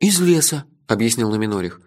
«Из леса», — объяснил Номинорих.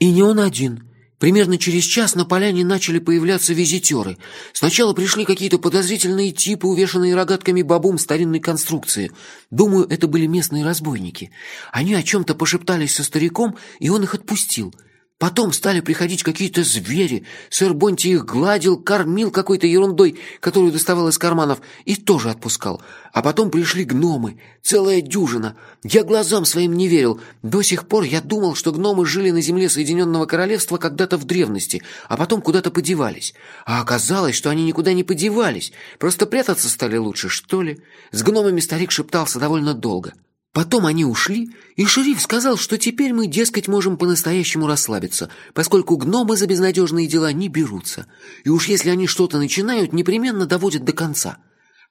«И не он один. Примерно через час на поляне начали появляться визитеры. Сначала пришли какие-то подозрительные типы, увешанные рогатками бабум старинной конструкции. Думаю, это были местные разбойники. Они о чем-то пошептались со стариком, и он их отпустил». Потом стали приходить какие-то звери. Сэр Бонти их гладил, кормил какой-то ерундой, которую доставал из карманов, и тоже отпускал. А потом пришли гномы. Целая дюжина. Я глазам своим не верил. До сих пор я думал, что гномы жили на земле Соединенного Королевства когда-то в древности, а потом куда-то подевались. А оказалось, что они никуда не подевались. Просто прятаться стали лучше, что ли? С гномами старик шептался довольно долго. Потом они ушли, и шериф сказал, что теперь мы, дескать, можем по-настоящему расслабиться, поскольку гномы за безнадежные дела не берутся. И уж если они что-то начинают, непременно доводят до конца.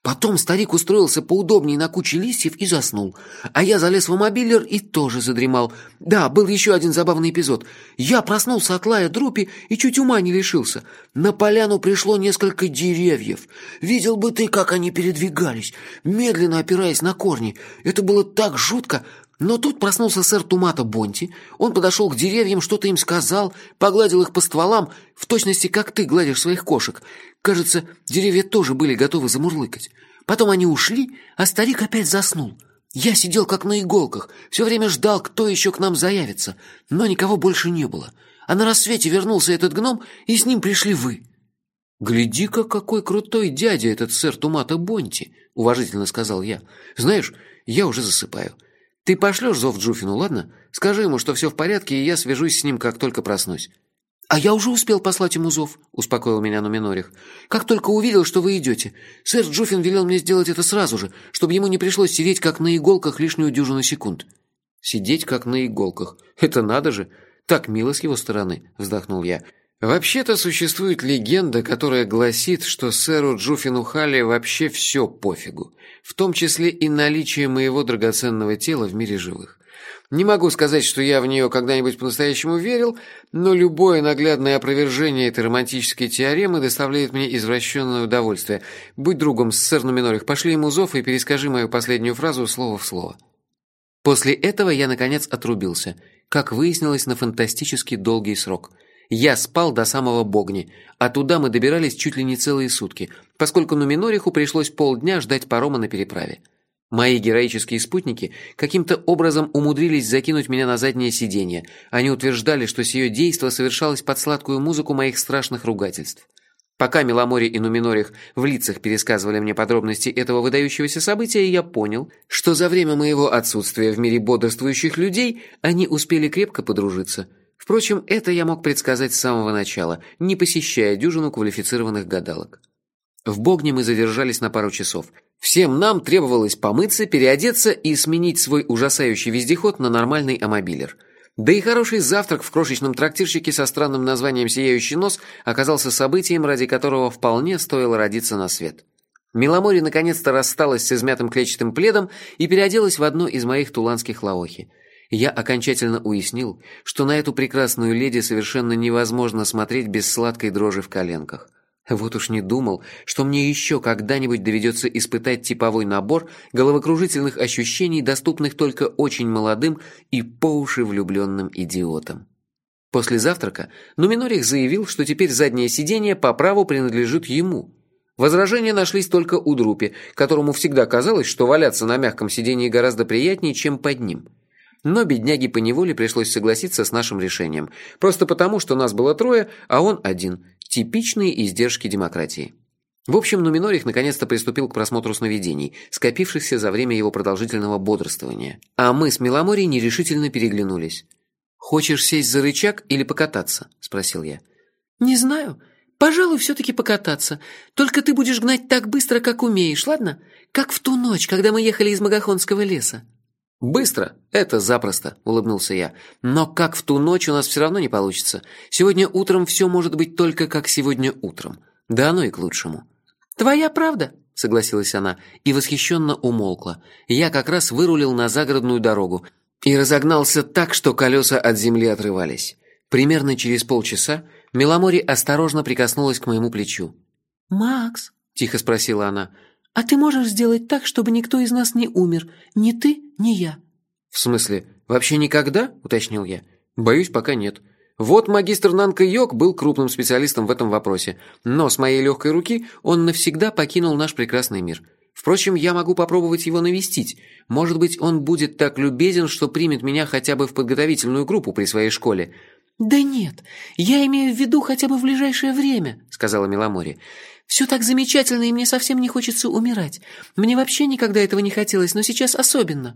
Потом старик устроился поудобнее на куче листьев и заснул. А я залез в мобилер и тоже задремал. Да, был еще один забавный эпизод. Я проснулся от лая друпи и чуть ума не лишился. На поляну пришло несколько деревьев. Видел бы ты, как они передвигались, медленно опираясь на корни. Это было так жутко, но тут проснулся сэр Тумата Бонти. Он подошел к деревьям, что-то им сказал, погладил их по стволам, в точности, как ты гладишь своих кошек. Кажется, деревья тоже были готовы замурлыкать. Потом они ушли, а старик опять заснул. Я сидел как на иголках, все время ждал, кто еще к нам заявится, но никого больше не было. А на рассвете вернулся этот гном, и с ним пришли вы. «Гляди-ка, какой крутой дядя этот сэр Тумата Бонти!» — уважительно сказал я. «Знаешь, я уже засыпаю. Ты пошлешь зов Джуфину, ладно? Скажи ему, что все в порядке, и я свяжусь с ним, как только проснусь». «А я уже успел послать ему зов», — успокоил меня Нуминорих. «Как только увидел, что вы идете. Сэр Джуфин велел мне сделать это сразу же, чтобы ему не пришлось сидеть как на иголках лишнюю дюжину секунд». «Сидеть как на иголках? Это надо же! Так мило с его стороны», — вздохнул я. «Вообще-то существует легенда, которая гласит, что сэру Джуфину Халли вообще все пофигу в том числе и наличие моего драгоценного тела в мире живых. Не могу сказать, что я в нее когда-нибудь по-настоящему верил, но любое наглядное опровержение этой романтической теоремы доставляет мне извращенное удовольствие. Будь другом, сэр Нуминорих, пошли ему зов и перескажи мою последнюю фразу слово в слово. После этого я, наконец, отрубился, как выяснилось, на фантастически долгий срок – я спал до самого Богни, а туда мы добирались чуть ли не целые сутки, поскольку Нуминориху пришлось полдня ждать парома на переправе. Мои героические спутники каким-то образом умудрились закинуть меня на заднее сиденье. Они утверждали, что сие действо совершалось под сладкую музыку моих страшных ругательств. Пока Меломори и Нуминорих в лицах пересказывали мне подробности этого выдающегося события, я понял, что за время моего отсутствия в мире бодрствующих людей они успели крепко подружиться – Впрочем, это я мог предсказать с самого начала, не посещая дюжину квалифицированных гадалок. В Богне мы задержались на пару часов. Всем нам требовалось помыться, переодеться и сменить свой ужасающий вездеход на нормальный амобилер. Да и хороший завтрак в крошечном трактирщике со странным названием «Сияющий нос» оказался событием, ради которого вполне стоило родиться на свет. Миломори наконец-то рассталась с измятым клетчатым пледом и переоделась в одно из моих туланских лаохи я окончательно уяснил, что на эту прекрасную леди совершенно невозможно смотреть без сладкой дрожи в коленках. Вот уж не думал, что мне еще когда-нибудь доведется испытать типовой набор головокружительных ощущений, доступных только очень молодым и по уши влюбленным идиотам. После завтрака Нуминорих заявил, что теперь заднее сиденье по праву принадлежит ему. Возражения нашлись только у Друпи, которому всегда казалось, что валяться на мягком сиденье гораздо приятнее, чем под ним – но бедняге поневоле пришлось согласиться с нашим решением. Просто потому, что нас было трое, а он один. Типичные издержки демократии. В общем, Нуминорих наконец-то приступил к просмотру сновидений, скопившихся за время его продолжительного бодрствования. А мы с Меломорией нерешительно переглянулись. «Хочешь сесть за рычаг или покататься?» – спросил я. «Не знаю. Пожалуй, все-таки покататься. Только ты будешь гнать так быстро, как умеешь, ладно? Как в ту ночь, когда мы ехали из Магахонского леса». «Быстро! Это запросто!» – улыбнулся я. «Но как в ту ночь у нас все равно не получится. Сегодня утром все может быть только как сегодня утром. Да оно и к лучшему». «Твоя правда!» – согласилась она и восхищенно умолкла. Я как раз вырулил на загородную дорогу и разогнался так, что колеса от земли отрывались. Примерно через полчаса Меломори осторожно прикоснулась к моему плечу. «Макс?» – тихо спросила она – а ты можешь сделать так, чтобы никто из нас не умер, ни ты, ни я?» «В смысле, вообще никогда?» – уточнил я. «Боюсь, пока нет. Вот магистр Нанка Йок был крупным специалистом в этом вопросе, но с моей легкой руки он навсегда покинул наш прекрасный мир. Впрочем, я могу попробовать его навестить. Может быть, он будет так любезен, что примет меня хотя бы в подготовительную группу при своей школе». «Да нет, я имею в виду хотя бы в ближайшее время», — сказала Миломори. «Все так замечательно, и мне совсем не хочется умирать. Мне вообще никогда этого не хотелось, но сейчас особенно».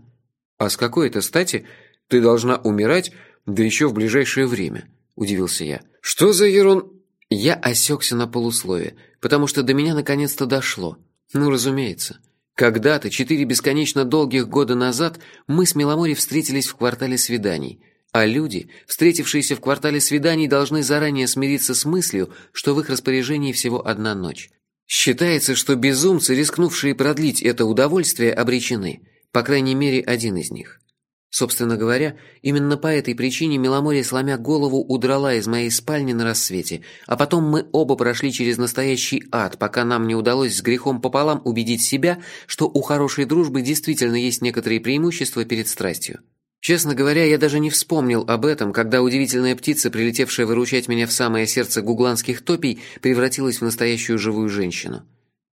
«А с какой это стати ты должна умирать, да еще в ближайшее время?» – удивился я. «Что за ерун...» Я осекся на полуслове, потому что до меня наконец-то дошло. Ну, разумеется. Когда-то, четыре бесконечно долгих года назад, мы с Меломори встретились в квартале свиданий. А люди, встретившиеся в квартале свиданий, должны заранее смириться с мыслью, что в их распоряжении всего одна ночь. Считается, что безумцы, рискнувшие продлить это удовольствие, обречены – по крайней мере, один из них. Собственно говоря, именно по этой причине Меломорья, сломя голову, удрала из моей спальни на рассвете, а потом мы оба прошли через настоящий ад, пока нам не удалось с грехом пополам убедить себя, что у хорошей дружбы действительно есть некоторые преимущества перед страстью. Честно говоря, я даже не вспомнил об этом, когда удивительная птица, прилетевшая выручать меня в самое сердце гугланских топий, превратилась в настоящую живую женщину.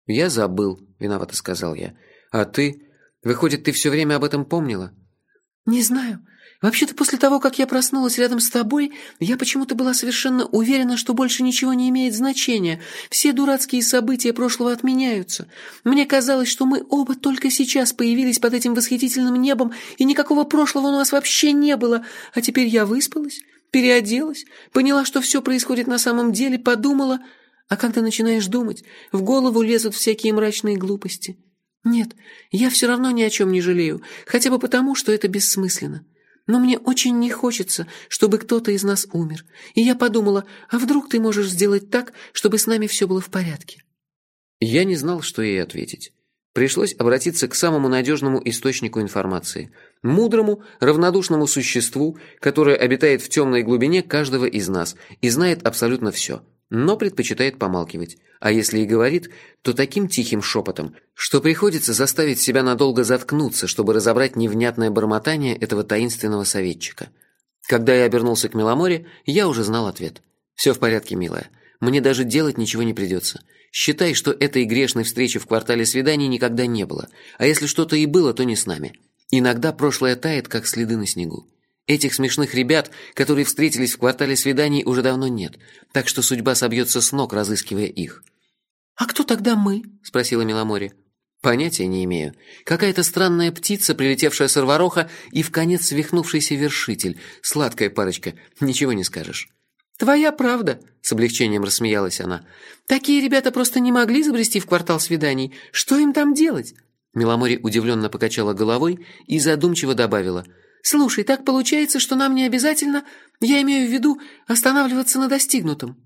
«Я забыл», — виновато сказал я. «А ты...» Выходит, ты все время об этом помнила?» «Не знаю. Вообще-то после того, как я проснулась рядом с тобой, я почему-то была совершенно уверена, что больше ничего не имеет значения. Все дурацкие события прошлого отменяются. Мне казалось, что мы оба только сейчас появились под этим восхитительным небом, и никакого прошлого у нас вообще не было. А теперь я выспалась, переоделась, поняла, что все происходит на самом деле, подумала... А когда начинаешь думать, в голову лезут всякие мрачные глупости». «Нет, я все равно ни о чем не жалею, хотя бы потому, что это бессмысленно. Но мне очень не хочется, чтобы кто-то из нас умер. И я подумала, а вдруг ты можешь сделать так, чтобы с нами все было в порядке?» Я не знал, что ей ответить. Пришлось обратиться к самому надежному источнику информации – мудрому, равнодушному существу, которое обитает в темной глубине каждого из нас и знает абсолютно все – но предпочитает помалкивать. А если и говорит, то таким тихим шепотом, что приходится заставить себя надолго заткнуться, чтобы разобрать невнятное бормотание этого таинственного советчика. Когда я обернулся к Меломоре, я уже знал ответ. «Все в порядке, милая. Мне даже делать ничего не придется. Считай, что этой грешной встречи в квартале свиданий никогда не было. А если что-то и было, то не с нами. Иногда прошлое тает, как следы на снегу. Этих смешных ребят, которые встретились в квартале свиданий, уже давно нет, так что судьба собьется с ног, разыскивая их. «А кто тогда мы?» – спросила Миломори. «Понятия не имею. Какая-то странная птица, прилетевшая с Арвароха, и в конец свихнувшийся вершитель. Сладкая парочка, ничего не скажешь». «Твоя правда», – с облегчением рассмеялась она. «Такие ребята просто не могли забрести в квартал свиданий. Что им там делать?» Миломори удивленно покачала головой и задумчиво добавила – «Слушай, так получается, что нам не обязательно, я имею в виду, останавливаться на достигнутом».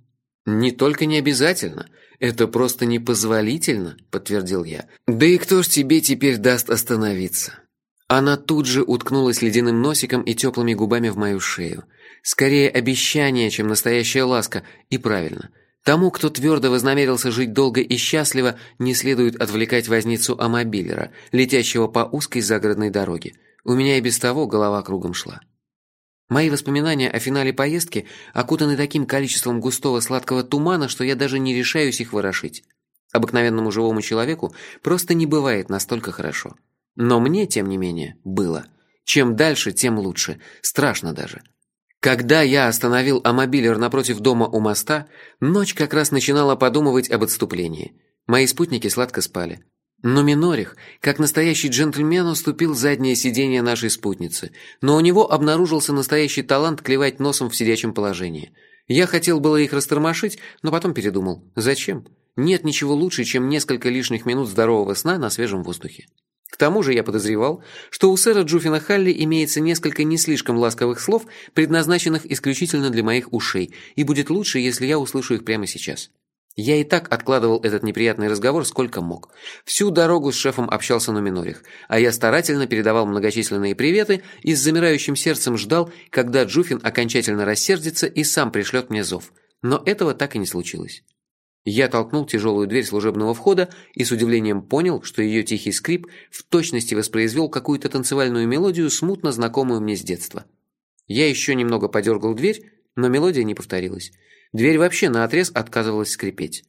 «Не только не обязательно, это просто непозволительно», — подтвердил я. «Да и кто ж тебе теперь даст остановиться?» Она тут же уткнулась ледяным носиком и теплыми губами в мою шею. Скорее обещание, чем настоящая ласка, и правильно. Тому, кто твердо вознамерился жить долго и счастливо, не следует отвлекать возницу Амобилера, летящего по узкой загородной дороге. У меня и без того голова кругом шла. Мои воспоминания о финале поездки окутаны таким количеством густого сладкого тумана, что я даже не решаюсь их ворошить. Обыкновенному живому человеку просто не бывает настолько хорошо. Но мне, тем не менее, было. Чем дальше, тем лучше. Страшно даже. Когда я остановил амобилер напротив дома у моста, ночь как раз начинала подумывать об отступлении. Мои спутники сладко спали. Но Минорих, как настоящий джентльмен, уступил заднее сиденье нашей спутницы, но у него обнаружился настоящий талант клевать носом в сидячем положении. Я хотел было их растормошить, но потом передумал. Зачем? Нет ничего лучше, чем несколько лишних минут здорового сна на свежем воздухе. К тому же я подозревал, что у сэра Джуфина Халли имеется несколько не слишком ласковых слов, предназначенных исключительно для моих ушей, и будет лучше, если я услышу их прямо сейчас. Я и так откладывал этот неприятный разговор сколько мог. Всю дорогу с шефом общался на минорих, а я старательно передавал многочисленные приветы и с замирающим сердцем ждал, когда Джуфин окончательно рассердится и сам пришлет мне зов. Но этого так и не случилось. Я толкнул тяжелую дверь служебного входа и с удивлением понял, что ее тихий скрип в точности воспроизвел какую-то танцевальную мелодию, смутно знакомую мне с детства. Я еще немного подергал дверь, но мелодия не повторилась. Дверь вообще наотрез отказывалась скрипеть.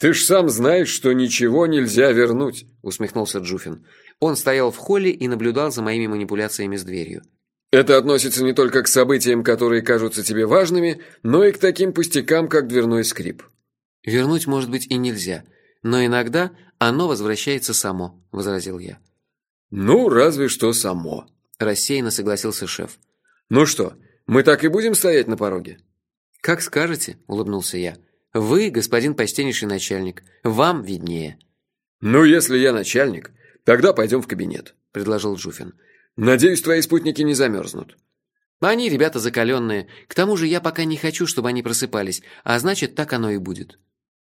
«Ты ж сам знаешь, что ничего нельзя вернуть», — усмехнулся Джуфин. Он стоял в холле и наблюдал за моими манипуляциями с дверью. «Это относится не только к событиям, которые кажутся тебе важными, но и к таким пустякам, как дверной скрип». «Вернуть, может быть, и нельзя, но иногда оно возвращается само», – возразил я. «Ну, разве что само», – рассеянно согласился шеф. «Ну что, мы так и будем стоять на пороге?» «Как скажете», – улыбнулся я. «Вы, господин почтеннейший начальник, вам виднее». «Ну, если я начальник, тогда пойдем в кабинет», – предложил Джуфин. «Надеюсь, твои спутники не замерзнут». «Они ребята закаленные. К тому же я пока не хочу, чтобы они просыпались, а значит, так оно и будет».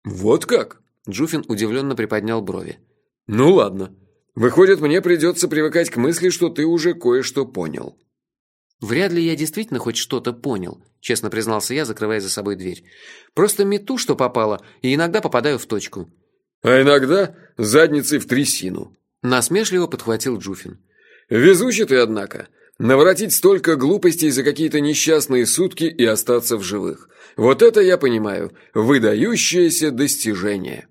«Вот как?» Джуфин удивленно приподнял брови. «Ну ладно. Выходит, мне придется привыкать к мысли, что ты уже кое-что понял». «Вряд ли я действительно хоть что-то понял», честно признался я, закрывая за собой дверь. «Просто мету, что попало, и иногда попадаю в точку». «А иногда задницей в трясину», насмешливо подхватил Джуфин. «Везучий ты, однако. Наворотить столько глупостей за какие-то несчастные сутки и остаться в живых. Вот это я понимаю. Выдающееся достижение.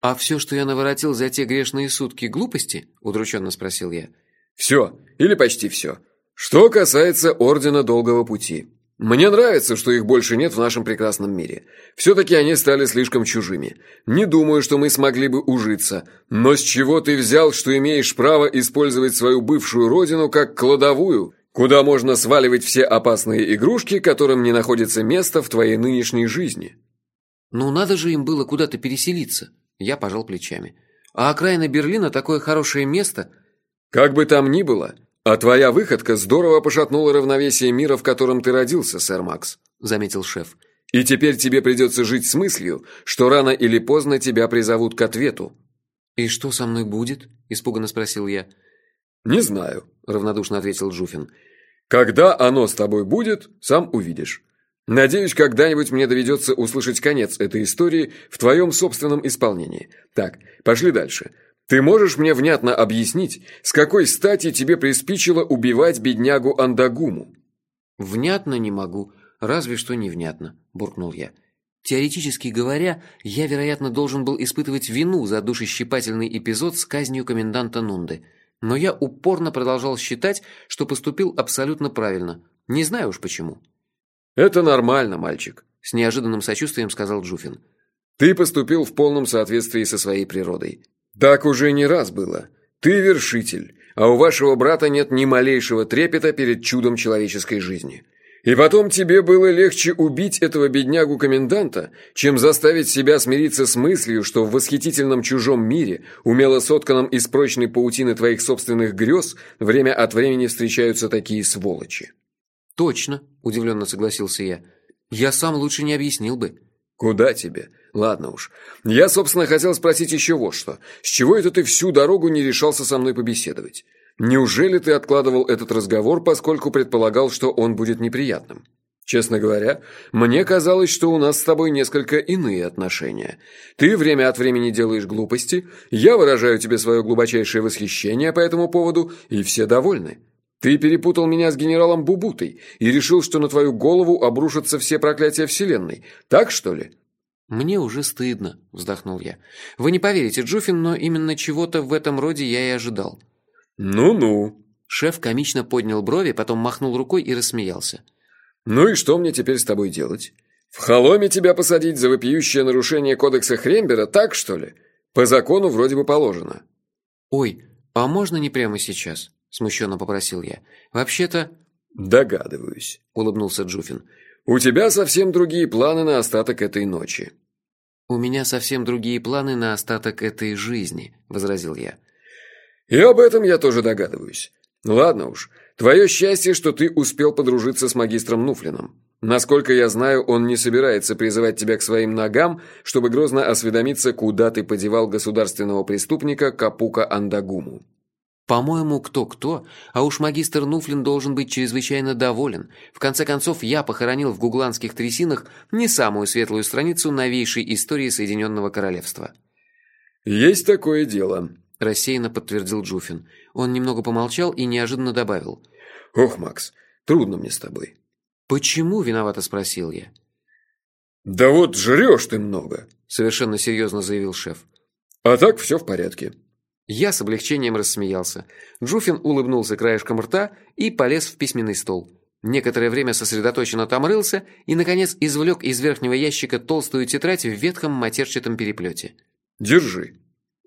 «А все, что я наворотил за те грешные сутки, глупости?» – удрученно спросил я. «Все. Или почти все. Что касается Ордена Долгого Пути. Мне нравится, что их больше нет в нашем прекрасном мире. Все-таки они стали слишком чужими. Не думаю, что мы смогли бы ужиться. Но с чего ты взял, что имеешь право использовать свою бывшую родину как кладовую, куда можно сваливать все опасные игрушки, которым не находится места в твоей нынешней жизни?» «Ну, надо же им было куда-то переселиться». Я пожал плечами. «А окраина Берлина такое хорошее место...» «Как бы там ни было, «А твоя выходка здорово пошатнула равновесие мира, в котором ты родился, сэр Макс», – заметил шеф. «И теперь тебе придется жить с мыслью, что рано или поздно тебя призовут к ответу». «И что со мной будет?» – испуганно спросил я. «Не знаю», – равнодушно ответил Джуфин. «Когда оно с тобой будет, сам увидишь. Надеюсь, когда-нибудь мне доведется услышать конец этой истории в твоем собственном исполнении. Так, пошли дальше. Ты можешь мне внятно объяснить, с какой стати тебе приспичило убивать беднягу Андагуму? Внятно не могу, разве что невнятно, буркнул я. Теоретически говоря, я, вероятно, должен был испытывать вину за душещипательный эпизод с казнью коменданта Нунды. Но я упорно продолжал считать, что поступил абсолютно правильно. Не знаю уж почему. «Это нормально, мальчик», – с неожиданным сочувствием сказал Джуфин. «Ты поступил в полном соответствии со своей природой. Так уже не раз было. Ты вершитель, а у вашего брата нет ни малейшего трепета перед чудом человеческой жизни. И потом тебе было легче убить этого беднягу-коменданта, чем заставить себя смириться с мыслью, что в восхитительном чужом мире, умело сотканном из прочной паутины твоих собственных грез, время от времени встречаются такие сволочи. «Точно», – удивленно согласился я. «Я сам лучше не объяснил бы». «Куда тебе? Ладно уж. Я, собственно, хотел спросить еще вот что. С чего это ты всю дорогу не решался со мной побеседовать? Неужели ты откладывал этот разговор, поскольку предполагал, что он будет неприятным? Честно говоря, мне казалось, что у нас с тобой несколько иные отношения. Ты время от времени делаешь глупости, я выражаю тебе свое глубочайшее восхищение по этому поводу, и все довольны. Ты перепутал меня с генералом Бубутой и решил, что на твою голову обрушатся все проклятия Вселенной. Так, что ли?» «Мне уже стыдно», – вздохнул я. «Вы не поверите, Джуфин, но именно чего-то в этом роде я и ожидал». «Ну-ну». Шеф комично поднял брови, потом махнул рукой и рассмеялся. «Ну и что мне теперь с тобой делать? В холоме тебя посадить за вопиющее нарушение кодекса Хрембера, так что ли? По закону вроде бы положено». «Ой, а можно не прямо сейчас?» – смущенно попросил я. «Вообще-то...» «Догадываюсь», – улыбнулся Джуфин. «У тебя совсем другие планы на остаток этой ночи». «У меня совсем другие планы на остаток этой жизни», – возразил я. «И об этом я тоже догадываюсь. Ладно уж, твое счастье, что ты успел подружиться с магистром Нуфлином. Насколько я знаю, он не собирается призывать тебя к своим ногам, чтобы грозно осведомиться, куда ты подевал государственного преступника Капука Андагуму». По-моему, кто-кто, а уж магистр Нуфлин должен быть чрезвычайно доволен. В конце концов, я похоронил в гугланских трясинах не самую светлую страницу новейшей истории Соединенного Королевства. «Есть такое дело», – рассеянно подтвердил Джуфин. Он немного помолчал и неожиданно добавил. «Ох, Макс, трудно мне с тобой». «Почему?» – виновато спросил я. «Да вот жрешь ты много», – совершенно серьезно заявил шеф. «А так все в порядке». Я с облегчением рассмеялся. Джуфин улыбнулся краешком рта и полез в письменный стол. Некоторое время сосредоточенно там рылся и, наконец, извлек из верхнего ящика толстую тетрадь в ветхом матерчатом переплете. «Держи».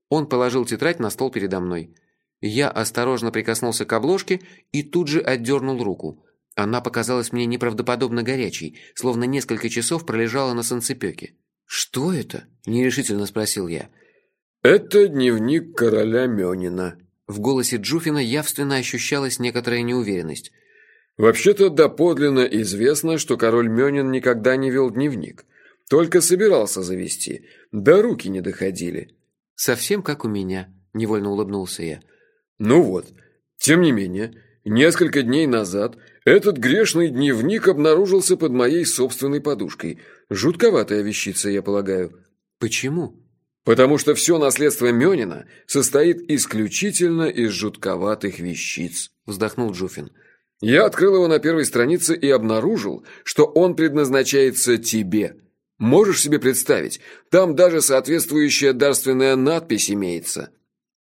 Он положил тетрадь на стол передо мной. Я осторожно прикоснулся к обложке и тут же отдернул руку. Она показалась мне неправдоподобно горячей, словно несколько часов пролежала на санцепёке. «Что это?» – нерешительно спросил я. «Это дневник короля Мёнина». В голосе Джуфина явственно ощущалась некоторая неуверенность. «Вообще-то доподлинно известно, что король Мёнин никогда не вел дневник. Только собирался завести, да руки не доходили». «Совсем как у меня», – невольно улыбнулся я. «Ну вот. Тем не менее, несколько дней назад этот грешный дневник обнаружился под моей собственной подушкой. Жутковатая вещица, я полагаю». «Почему?» Потому что все наследство Мёнина состоит исключительно из жутковатых вещиц», – вздохнул Джуфин. «Я открыл его на первой странице и обнаружил, что он предназначается тебе. Можешь себе представить, там даже соответствующая дарственная надпись имеется».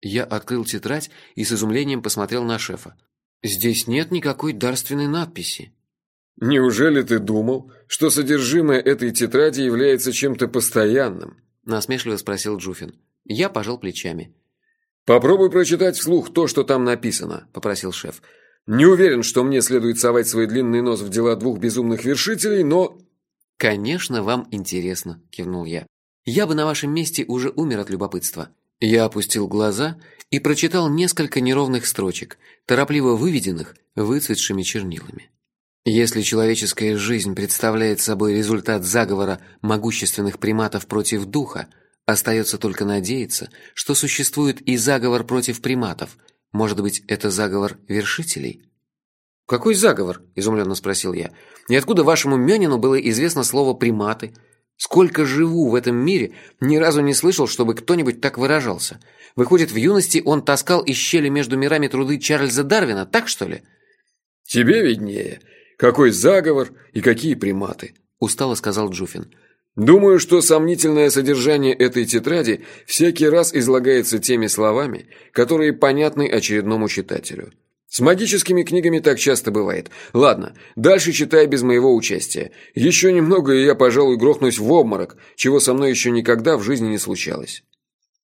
Я открыл тетрадь и с изумлением посмотрел на шефа. «Здесь нет никакой дарственной надписи». «Неужели ты думал, что содержимое этой тетради является чем-то постоянным?» Насмешливо спросил Джуфин. Я пожал плечами. «Попробуй прочитать вслух то, что там написано», – попросил шеф. «Не уверен, что мне следует совать свой длинный нос в дела двух безумных вершителей, но...» «Конечно, вам интересно», – кивнул я. «Я бы на вашем месте уже умер от любопытства». Я опустил глаза и прочитал несколько неровных строчек, торопливо выведенных выцветшими чернилами. Если человеческая жизнь представляет собой результат заговора могущественных приматов против духа, остается только надеяться, что существует и заговор против приматов. Может быть, это заговор вершителей? «Какой заговор?» – изумленно спросил я. «И откуда вашему Мёнину было известно слово «приматы»? Сколько живу в этом мире, ни разу не слышал, чтобы кто-нибудь так выражался. Выходит, в юности он таскал из щели между мирами труды Чарльза Дарвина, так что ли?» «Тебе виднее. Какой заговор и какие приматы?» – устало сказал Джуфин. «Думаю, что сомнительное содержание этой тетради всякий раз излагается теми словами, которые понятны очередному читателю. С магическими книгами так часто бывает. Ладно, дальше читай без моего участия. Еще немного, и я, пожалуй, грохнусь в обморок, чего со мной еще никогда в жизни не случалось».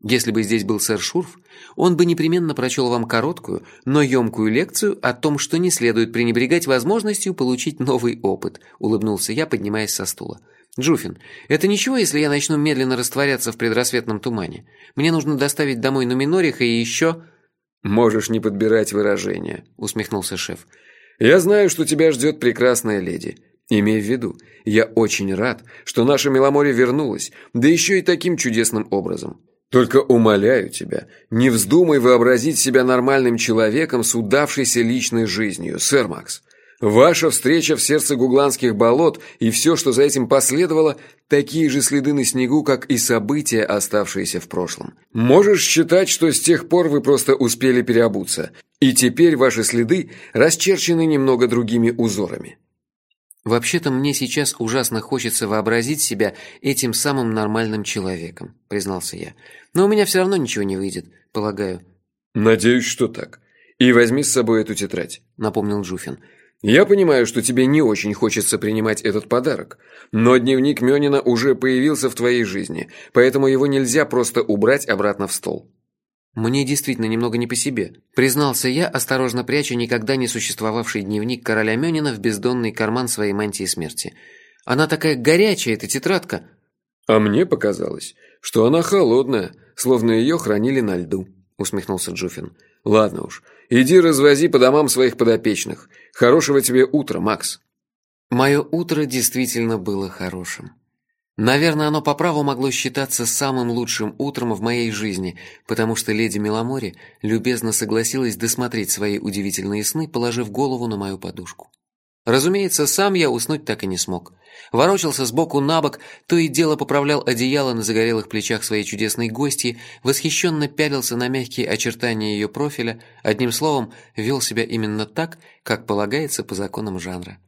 Если бы здесь был сэр Шурф, он бы непременно прочел вам короткую, но емкую лекцию о том, что не следует пренебрегать возможностью получить новый опыт, улыбнулся я, поднимаясь со стула. Джуфин, это ничего, если я начну медленно растворяться в предрассветном тумане? Мне нужно доставить домой Нуминориха и еще... Можешь не подбирать выражения, усмехнулся шеф. Я знаю, что тебя ждет прекрасная леди. Имей в виду, я очень рад, что наша Меломори вернулась, да еще и таким чудесным образом. Только умоляю тебя, не вздумай вообразить себя нормальным человеком с удавшейся личной жизнью, сэр Макс. Ваша встреча в сердце гугланских болот и все, что за этим последовало, такие же следы на снегу, как и события, оставшиеся в прошлом. Можешь считать, что с тех пор вы просто успели переобуться, и теперь ваши следы расчерчены немного другими узорами. «Вообще-то мне сейчас ужасно хочется вообразить себя этим самым нормальным человеком», – признался я. «Но у меня все равно ничего не выйдет, полагаю». «Надеюсь, что так. И возьми с собой эту тетрадь», – напомнил Джуфин. «Я понимаю, что тебе не очень хочется принимать этот подарок, но дневник Мёнина уже появился в твоей жизни, поэтому его нельзя просто убрать обратно в стол». «Мне действительно немного не по себе», – признался я, осторожно пряча никогда не существовавший дневник короля Мёнина в бездонный карман своей мантии смерти. «Она такая горячая, эта тетрадка!» «А мне показалось, что она холодная, словно ее хранили на льду», – усмехнулся Джуфин. «Ладно уж, иди развози по домам своих подопечных. Хорошего тебе утра, Макс». Мое утро действительно было хорошим. Наверное, оно по праву могло считаться самым лучшим утром в моей жизни, потому что леди Меломори любезно согласилась досмотреть свои удивительные сны, положив голову на мою подушку. Разумеется, сам я уснуть так и не смог. Ворочался сбоку на бок, то и дело поправлял одеяло на загорелых плечах своей чудесной гости, восхищенно пялился на мягкие очертания ее профиля, одним словом, вел себя именно так, как полагается по законам жанра.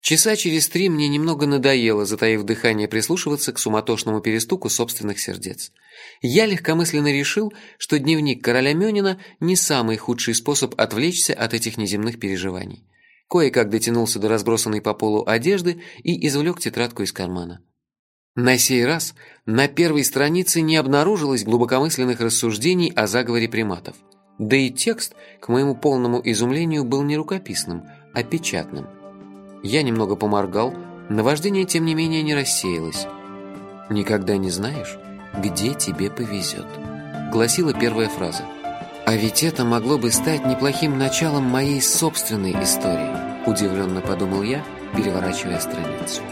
Часа через три мне немного надоело, затаив дыхание, прислушиваться к суматошному перестуку собственных сердец. Я легкомысленно решил, что дневник короля Мёнина не самый худший способ отвлечься от этих неземных переживаний. Кое-как дотянулся до разбросанной по полу одежды и извлек тетрадку из кармана. На сей раз на первой странице не обнаружилось глубокомысленных рассуждений о заговоре приматов. Да и текст, к моему полному изумлению, был не рукописным, а печатным. Я немного поморгал, наваждение тем не менее не рассеялось. «Никогда не знаешь, где тебе повезет», — гласила первая фраза. А ведь это могло бы стать неплохим началом моей собственной истории, удивленно подумал я, переворачивая страницу.